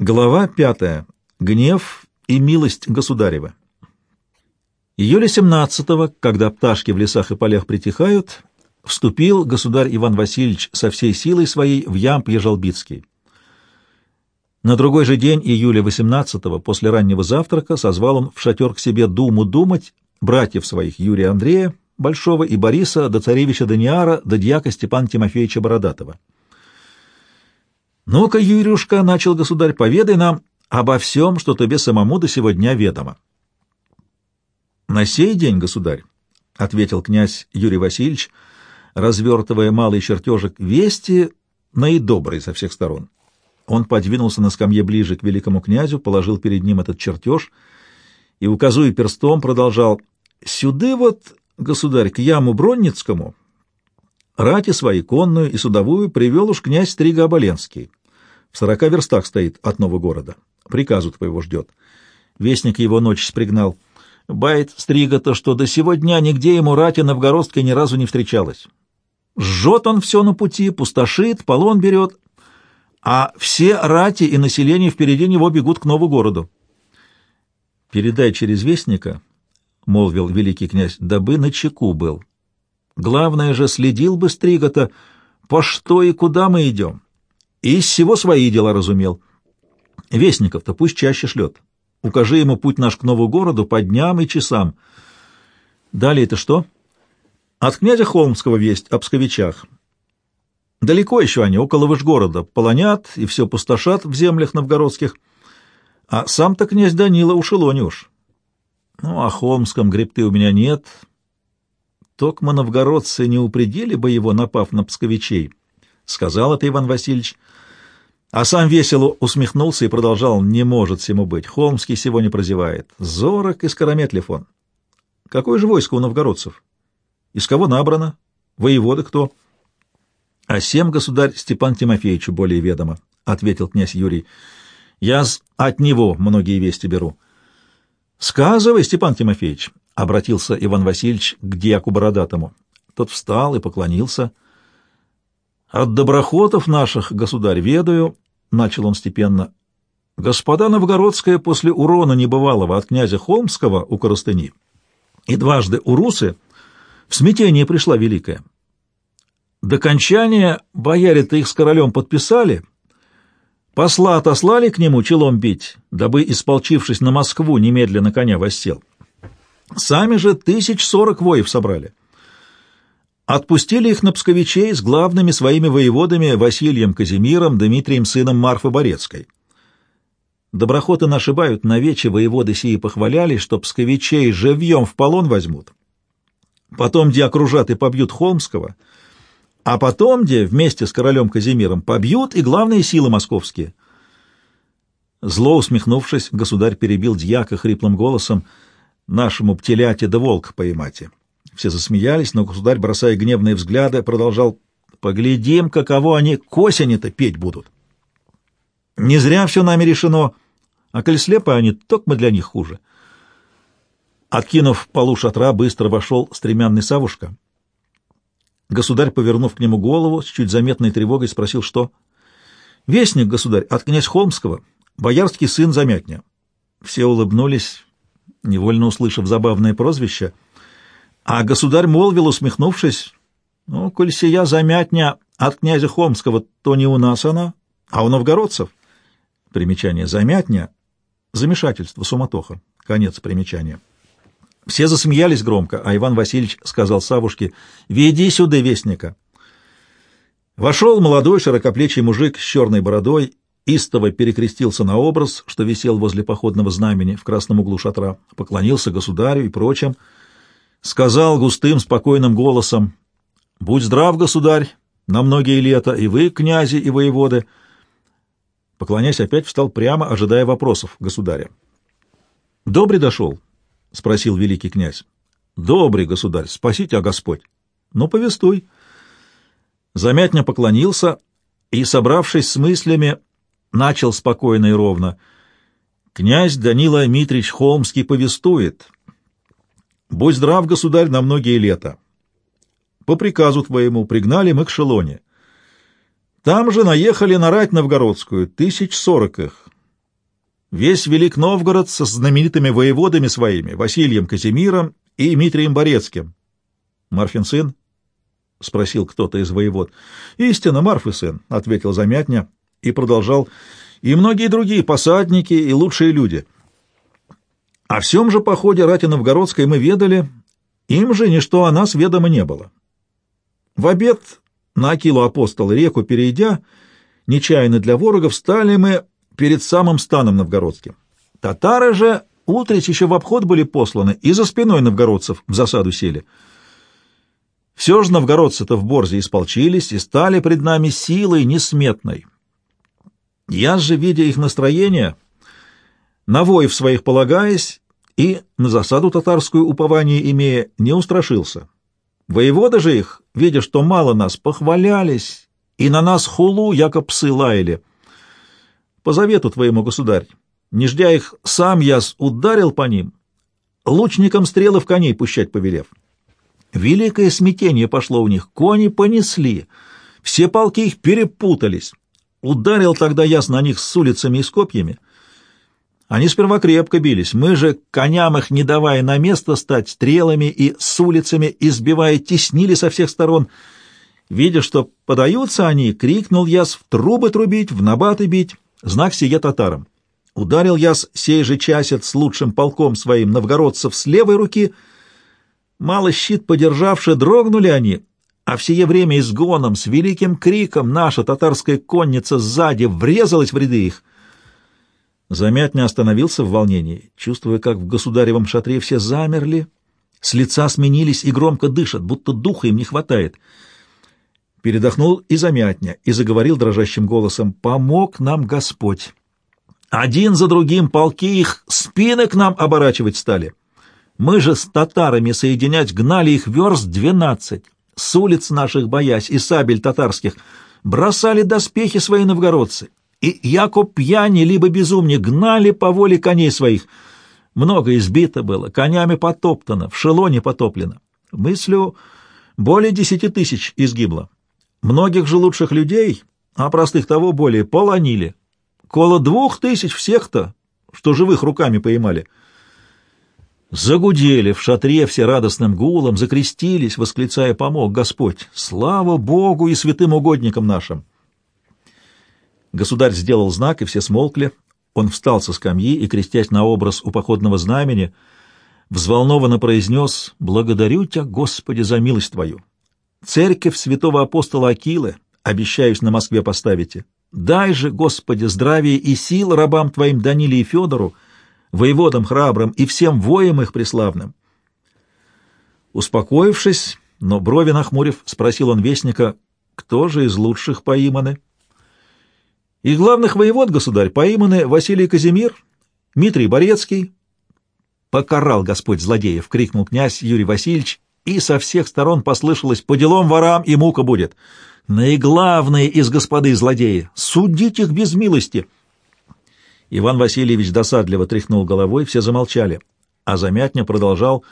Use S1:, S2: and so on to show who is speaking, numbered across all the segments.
S1: Глава пятая. Гнев и милость государева. Июля 17-го, когда пташки в лесах и полях притихают, вступил государь Иван Васильевич со всей силой своей в ямп Ежалбицкий. На другой же день, июля 18-го, после раннего завтрака, созвал он в шатер к себе думу думать братьев своих Юрия Андрея, Большого и Бориса, до царевича Даниара, до дьяка Степана Тимофеевича Бородатого. «Ну-ка, Юрюшка, — начал государь, — поведай нам обо всем, что тебе самому до сего дня ведомо». «На сей день, государь, — ответил князь Юрий Васильевич, развертывая малый чертежик, — вести наидобрые со всех сторон». Он подвинулся на скамье ближе к великому князю, положил перед ним этот чертеж и, указуя перстом, продолжал «Сюды вот, государь, к яму Бронницкому, рати свои конную и судовую привел уж князь Стрига Оболенский. В сорока верстах стоит от нового города. Приказу твоего ждет. Вестник его ночь спригнал. Байт Стрига-то, что до сего дня нигде ему рати новгородской ни разу не встречалась. Жжет он все на пути, пустошит, полон берет, а все рати и население впереди него бегут к новому городу. «Передай через вестника», — молвил великий князь, — «дабы на чеку был. Главное же, следил бы Стрига-то, по что и куда мы идем и из всего свои дела разумел. Вестников-то пусть чаще шлет. Укажи ему путь наш к новому городу по дням и часам. Далее это что? От князя Холмского весть об псковичах. Далеко еще они, около Вышгорода, полонят и все пустошат в землях новгородских. А сам-то князь Данила ушел уж. Ну, о Холмском гребты у меня нет. Токмо новгородцы не упредили бы его, напав на псковичей. Сказал это Иван Васильевич, а сам весело усмехнулся и продолжал, не может всему быть, Холмский сегодня прозевает, зорок и скорометлив он. Какое же войско у новгородцев? Из кого набрано? Воевода кто? А всем государь Степан Тимофеевичу более ведомо, — ответил князь Юрий. Я от него многие вести беру. Сказывай, Степан Тимофеевич, — обратился Иван Васильевич к дьяку Бородатому. Тот встал и поклонился — от доброхотов наших, государь, ведаю, — начал он степенно, — господа Новгородская после урона небывалого от князя Холмского у Коростыни и дважды у Русы в смятение пришла великая. До кончания бояре-то их с королем подписали, посла отослали к нему челом бить, дабы, исполчившись на Москву, немедленно коня воссел. Сами же тысяч сорок воев собрали — Отпустили их на псковичей с главными своими воеводами Василием Казимиром, Дмитрием сыном Марфы Борецкой. Доброхоты нашибают, навече воеводы сии похваляли, что псковичей живьем в полон возьмут. Потом, где окружат и побьют Холмского, а потом, где вместе с королем Казимиром побьют и главные силы московские. Зло усмехнувшись, государь перебил дьяка хриплым голосом «Нашему птеляте да волк поймате». Все засмеялись, но государь, бросая гневные взгляды, продолжал «Поглядим, каково они к осени-то петь будут». Не зря все нами решено, а коль слепы они, только мы для них хуже. Откинув полу шатра, быстро вошел стремянный Савушка. Государь, повернув к нему голову, с чуть заметной тревогой спросил, что... «Вестник, государь, от князь Холмского, боярский сын Замятня». Все улыбнулись, невольно услышав забавное прозвище — а государь молвил, усмехнувшись, «Ну, коль сия замятня от князя Хомского, то не у нас она, а у новгородцев». Примечание «замятня» — замешательство, суматоха. Конец примечания. Все засмеялись громко, а Иван Васильевич сказал Савушке, «Веди сюда вестника». Вошел молодой широкоплечий мужик с черной бородой, истово перекрестился на образ, что висел возле походного знамени в красном углу шатра, поклонился государю и прочим, — сказал густым спокойным голосом, «Будь здрав, государь, на многие лета, и вы, князи и воеводы». Поклонясь, опять встал прямо, ожидая вопросов государя. «Добрый дошел?» — спросил великий князь. «Добрый, государь, спасите, а Господь!» «Ну, повествуй». Замятня поклонился и, собравшись с мыслями, начал спокойно и ровно. «Князь Данила Митрич Холмский повествует» Будь здрав, государь, на многие лета. По приказу твоему пригнали мы к Шелоне. Там же наехали на рать новгородскую, тысяч сорок их. весь Велик Новгород со знаменитыми воеводами своими, Василием Казимиром и Дмитрием Борецким. Марфин сын? — спросил кто-то из воевод. — Истинно, Марфы сын, — ответил Замятня и продолжал. — И многие другие посадники и лучшие люди. О всем же походе рати Новгородской мы ведали, им же ничто о нас ведомо не было. В обед на Акилу апостола реку перейдя, нечаянно для ворогов, стали мы перед самым станом новгородским. Татары же утречь еще в обход были посланы и за спиной новгородцев в засаду сели. Все же новгородцы-то в Борзе исполчились и стали пред нами силой несметной. Я же, видя их настроение, на воев своих полагаясь и на засаду татарскую упование имея, не устрашился. Воеводы же их, видя, что мало нас, похвалялись и на нас хулу, яко псы лаяли. По завету твоему, государь, не ждя их, сам я ударил по ним, лучникам стрелы в коней пущать повелев. Великое смятение пошло у них, кони понесли, все полки их перепутались. Ударил тогда ясно на них с улицами и с копьями. Они сперва крепко бились, мы же, коням их не давая на место стать, стрелами и с улицами избивая, теснили со всех сторон. Видя, что подаются они, крикнул яс в трубы трубить, в набаты бить, знак сие татарам. Ударил яс сей же часец с лучшим полком своим новгородцев с левой руки — Мало щит подержавши, дрогнули они, а в сие время изгоном, с великим криком наша татарская конница сзади врезалась в ряды их. Замятня остановился в волнении, чувствуя, как в государевом шатре все замерли, с лица сменились и громко дышат, будто духа им не хватает. Передохнул и Замятня, и заговорил дрожащим голосом, «Помог нам Господь! Один за другим полки их спины к нам оборачивать стали!» Мы же с татарами соединять гнали их верст двенадцать, с улиц наших боясь и сабель татарских, бросали доспехи свои новгородцы, и яко пьяни либо безумни гнали по воле коней своих. Много избито было, конями потоптано, в шелоне потоплено. Мыслю, более десяти тысяч изгибло. Многих же лучших людей, а простых того более, полонили. Коло двух тысяч всех-то, что живых руками поймали — Загудели в шатре все радостным гулом, закрестились, восклицая «Помог Господь! Слава Богу и святым угодникам нашим!» Государь сделал знак, и все смолкли. Он встал со скамьи и, крестясь на образ у походного знамени, взволнованно произнес «Благодарю Тебя, Господи, за милость Твою! Церковь святого апостола Акилы обещаюсь на Москве поставите. Дай же, Господи, здравие и сил рабам Твоим Даниле и Федору, воеводам храбрым и всем воям их преславным. Успокоившись, но брови нахмурив, спросил он вестника, кто же из лучших поиманы? И главных воевод, государь, поиманы Василий Казимир, Дмитрий Борецкий. «Покарал Господь злодеев!» — крикнул князь Юрий Васильевич, и со всех сторон послышалось «По делам ворам и мука будет!» Наиглавные из господы злодеи! Судить их без милости!» Иван Васильевич досадливо тряхнул головой, все замолчали, а Замятня продолжал.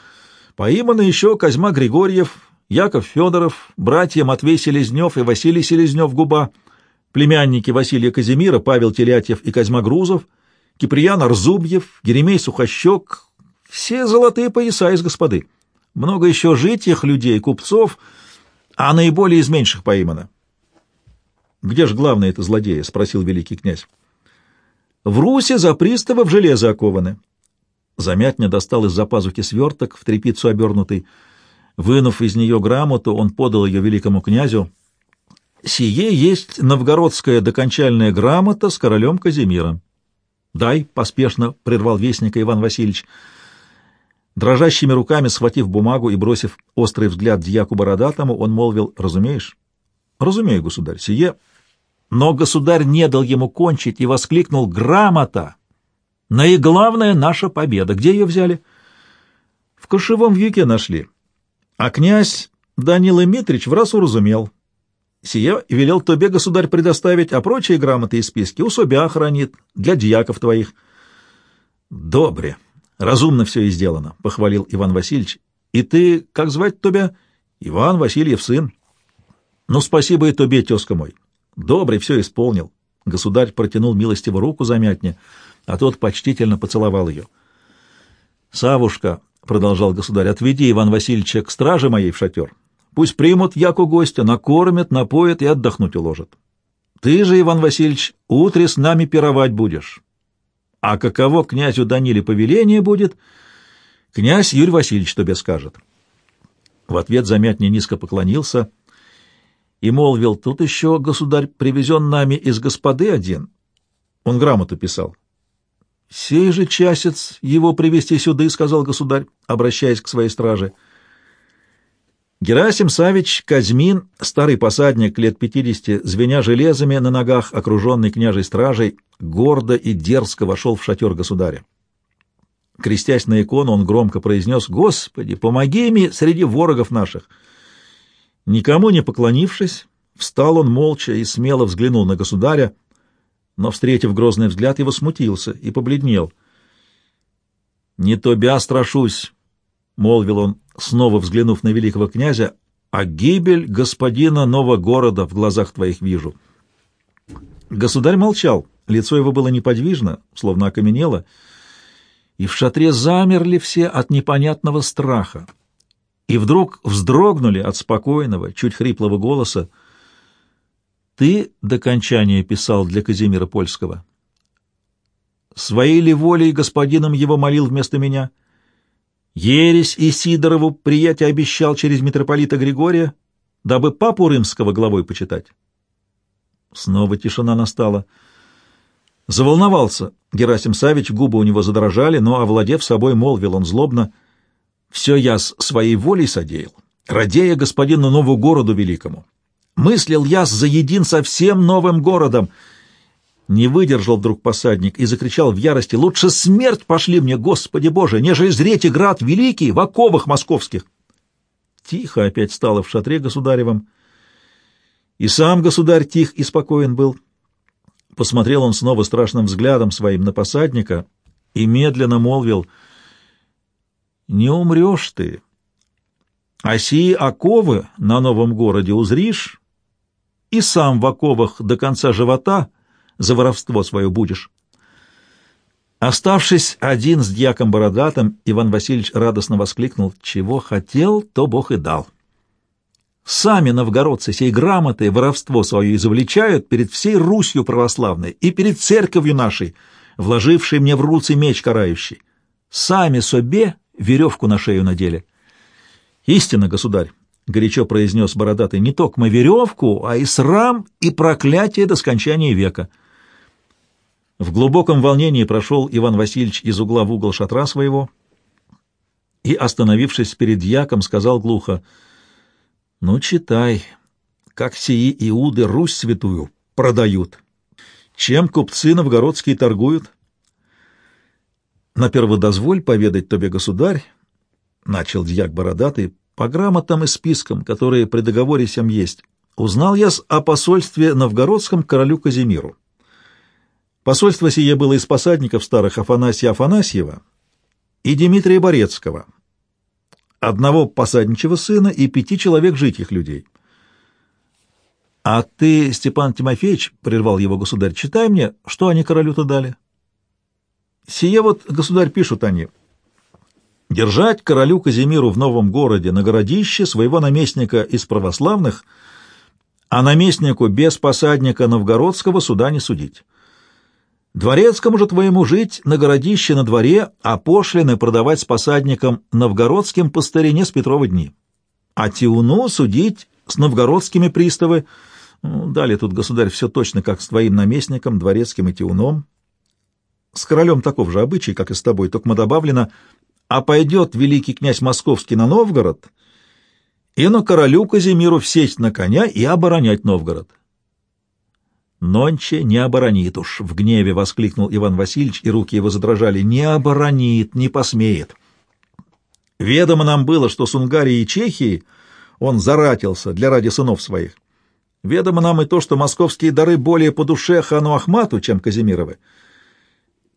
S1: Поиманы еще Козьма Григорьев, Яков Федоров, братья Матвей Селезнев и Василий Селезнев-Губа, племянники Василия Казимира, Павел Телятьев и Козьма Грузов, Киприян Арзубьев, Еремей Сухощек, все золотые пояса из господы. Много еще житих людей, купцов, а наиболее из меньших поимано. — Где же главные это злодеи? — спросил великий князь. В Русе за приставов железо окованы. Замятня достал из-за пазухи сверток, в тряпицу обернутый. Вынув из нее грамоту, он подал ее великому князю. «Сие есть новгородская докончальная грамота с королем Казимиром». «Дай», — поспешно прервал вестника Иван Васильевич. Дрожащими руками, схватив бумагу и бросив острый взгляд дьяку Бородатому, он молвил, «Разумеешь?» «Разумею, государь, сие но государь не дал ему кончить и воскликнул «Грамота!» Наиглавная наша победа. Где ее взяли? В кошевом вьюке нашли. А князь Данила Митрич в раз уразумел. Сие велел тебе, государь, предоставить, а прочие грамоты и списки у себя хранит, для дьяков твоих. Добре, разумно все и сделано, — похвалил Иван Васильевич. И ты, как звать тебя? Иван Васильев сын. Ну, спасибо и тебе, тезка мой. Добрый все исполнил. Государь протянул милостиво руку замятне. а тот почтительно поцеловал ее. «Савушка», — продолжал государь, — «отведи Иван Васильевича к страже моей в шатер. Пусть примут яку гостя, накормят, напоят и отдохнуть уложат. Ты же, Иван Васильевич, утре с нами пировать будешь. А каково князю Даниле повеление будет, князь Юрий Васильевич тебе скажет». В ответ Замятня низко поклонился и молвил, «Тут еще, государь, привезен нами из господы один». Он грамоту писал. «Сей же часец его привести сюда», — сказал государь, обращаясь к своей страже. Герасим Савич Казьмин, старый посадник лет пятидесяти, звеня железами на ногах, окруженный княжей стражей, гордо и дерзко вошел в шатер государя. Крестясь на икону, он громко произнес «Господи, помоги мне среди ворогов наших!» Никому не поклонившись, встал он молча и смело взглянул на государя, но, встретив грозный взгляд, его смутился и побледнел. «Не тобя страшусь», — молвил он, снова взглянув на великого князя, «а гибель господина нового города в глазах твоих вижу». Государь молчал, лицо его было неподвижно, словно окаменело, и в шатре замерли все от непонятного страха, и вдруг вздрогнули от спокойного, чуть хриплого голоса, ты до кончания писал для Казимира Польского? Своей ли волей господином его молил вместо меня? Ересь и Сидорову приятие обещал через митрополита Григория, дабы папу римского главой почитать. Снова тишина настала. Заволновался Герасим Савич, губы у него задрожали, но, овладев собой, молвил он злобно, «Все я с своей волей содеял, радея господину нову городу великому. Мыслил я за един со всем новым городом. Не выдержал вдруг посадник и закричал в ярости, «Лучше смерть пошли мне, Господи Боже, нежели зреть и град великий в оковах московских!» Тихо опять стало в шатре государевом. И сам государь тих и спокоен был. Посмотрел он снова страшным взглядом своим на посадника и медленно молвил, «Не умрешь ты, а сии оковы на новом городе узришь, и сам в оковах до конца живота за воровство свое будешь. Оставшись один с дьяком Бородатым, Иван Васильевич радостно воскликнул, «Чего хотел, то Бог и дал». Сами новгородцы сей грамоты воровство свое извлечают перед всей Русью православной и перед церковью нашей, вложившей мне в руцы меч карающий. Сами себе веревку на шею надели. Истинно, государь, — горячо произнес бородатый, — не только мы веревку, а и срам, и проклятие до скончания века. В глубоком волнении прошел Иван Васильевич из угла в угол шатра своего и, остановившись перед яком, сказал глухо, — Ну, читай, как сии иуды Русь святую продают. Чем купцы новгородские торгуют? На перводозволь поведать тебе, государь, — начал дьяк бородатый, по грамотам и спискам, которые при договоре сям есть, узнал я о посольстве новгородском королю Казимиру. Посольство сие было из посадников старых Афанасия Афанасьева и Дмитрия Борецкого, одного посадничего сына и пяти человек житих людей. — А ты, Степан Тимофеевич, — прервал его государь, — читай мне, что они королю-то дали. — Сие вот, государь, пишут они, держать королю Казимиру в новом городе на городище своего наместника из православных, а наместнику без посадника новгородского суда не судить. Дворецкому же твоему жить на городище на дворе, а пошлины продавать с посадником новгородским по старине с Петрова дни. А Тиуну судить с новгородскими приставы. Ну, далее тут, государь, все точно как с твоим наместником, дворецким и Тиуном. С королем таков же обычай, как и с тобой, только добавлено — а пойдет великий князь Московский на Новгород, и на королю Казимиру сесть на коня и оборонять Новгород. «Нонче не оборонит уж!» — в гневе воскликнул Иван Васильевич, и руки его задрожали. «Не оборонит, не посмеет!» Ведомо нам было, что с Унгарией и Чехией он заратился для ради сынов своих. Ведомо нам и то, что московские дары более по душе хану Ахмату, чем Казимировы.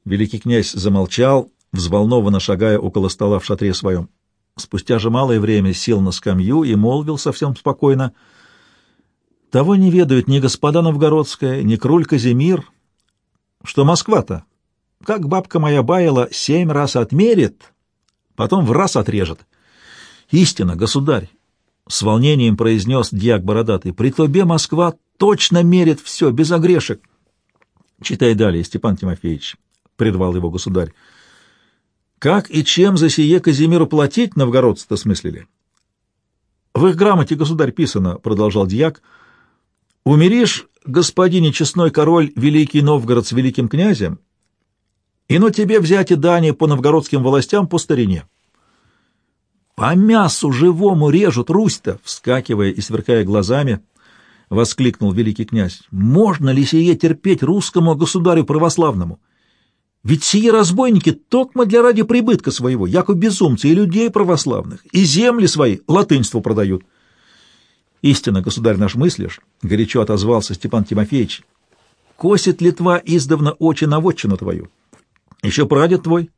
S1: Великий князь замолчал, взволнованно шагая около стола в шатре своем. Спустя же малое время сел на скамью и молвил совсем спокойно. «Того не ведают ни господа Новгородская, ни круль Казимир, что Москва-то как бабка моя баяла, семь раз отмерит, потом в раз отрежет. Истина, государь, — с волнением произнес дьяк бородатый, — при тобе Москва точно мерит все, без огрешек. Читай далее, Степан Тимофеевич, — предвал его государь. Как и чем за сие Казимиру платить, новгородцы-то смыслили? В их грамоте, государь, писано, — продолжал дьяк, — умеришь, господине честной король, великий Новгород с великим князем, и но тебе взять и дани по новгородским властям по старине. По мясу живому режут Русь-то, вскакивая и сверкая глазами, — воскликнул великий князь. Можно ли сие терпеть русскому государю православному? Ведь сие разбойники токмо для ради прибытка своего, яко безумцы и людей православных, и земли свои латынству продают. Истинно, государь наш мыслишь, — горячо отозвался Степан Тимофеевич, — косит Литва издавна очи на вотчину твою. Еще прадед твой,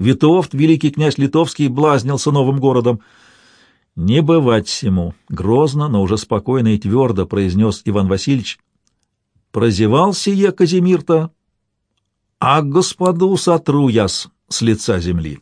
S1: Витовт, великий князь литовский, блазнился новым городом. Не бывать всему, грозно, но уже спокойно и твердо произнес Иван Васильевич. Прозевал сие Казимир-то, а господу сотру яс с лица земли.